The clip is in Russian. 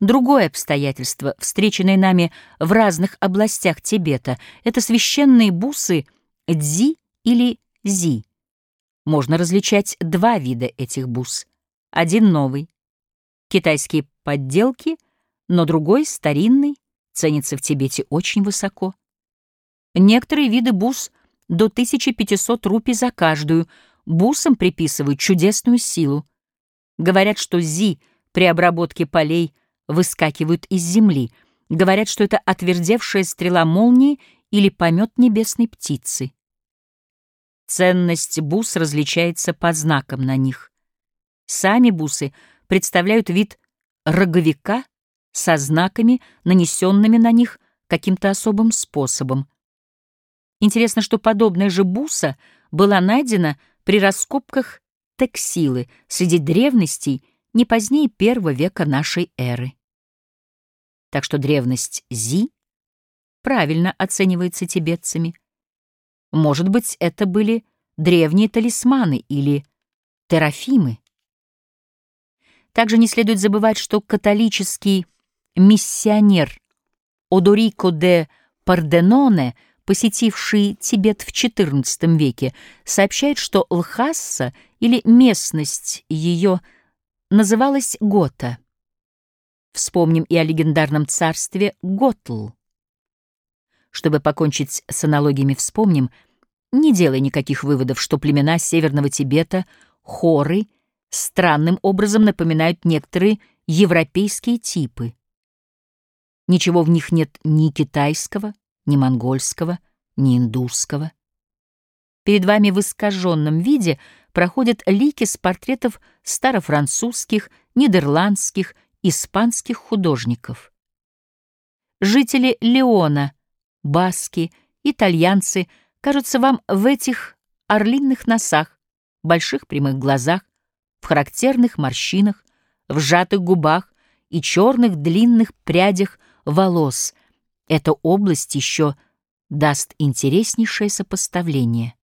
Другое обстоятельство, встреченное нами в разных областях Тибета, это священные бусы дзи или зи. Можно различать два вида этих бус. Один новый, китайские подделки, но другой, старинный, ценится в Тибете очень высоко. Некоторые виды бус до 1500 рупий за каждую, бусам приписывают чудесную силу. Говорят, что зи при обработке полей выскакивают из земли. Говорят, что это отвердевшая стрела молнии или помет небесной птицы. Ценность бус различается по знакам на них. Сами бусы представляют вид роговика со знаками, нанесенными на них каким-то особым способом. Интересно, что подобная же буса была найдена при раскопках тексилы среди древностей не позднее первого века нашей эры. Так что древность Зи правильно оценивается тибетцами. Может быть, это были древние талисманы или терафимы. Также не следует забывать, что католический миссионер Одорико де Парденоне, посетивший Тибет в XIV веке, сообщает, что Лхасса или местность ее называлась Гота. Вспомним и о легендарном царстве Готл. Чтобы покончить с аналогиями, вспомним, не делая никаких выводов, что племена Северного Тибета, хоры, странным образом напоминают некоторые европейские типы. Ничего в них нет ни китайского, ни монгольского, ни индусского. Перед вами в искаженном виде проходят лики с портретов старофранцузских, нидерландских, испанских художников. Жители Леона — баски, итальянцы кажутся вам в этих орлиных носах, больших прямых глазах, в характерных морщинах, в сжатых губах и черных длинных прядях волос. Эта область еще даст интереснейшее сопоставление.